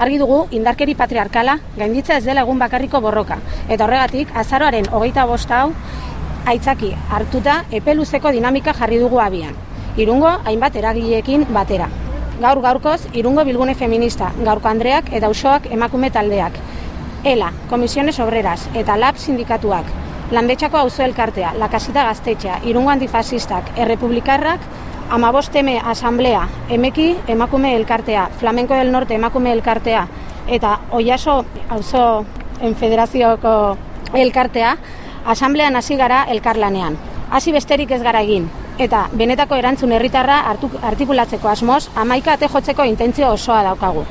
Argi dugu indarkeri patriarkala gainditza ez dela egun bakarriko borroka. Eta horregatik, azaroaren hogeita bosta hau, aitzaki hartuta epeluzeko dinamika jarri dugu abian. Irungo, hainbat eragileekin batera. Gaur gaurkoz, irungo bilgune feminista, gaurko Andreak eta usoak emakume taldeak. ELA, Komisiones Obreras eta LAB sindikatuak, Landetxako auzo elkartea, Lakasita gaztetxea, Irungo antifasistak, Errepublikarrak, Amabosteme Asamblea, Emeki emakume elkartea, Flamenko del Norte emakume elkartea, eta Oiaso auzo federazioko elkartea, Asamblean hasi gara elkarlanean. Hasi besterik ez gara egin, eta benetako erantzun herritarra artikulatzeko asmoz, amaika ate jotzeko intentzio osoa daukagu.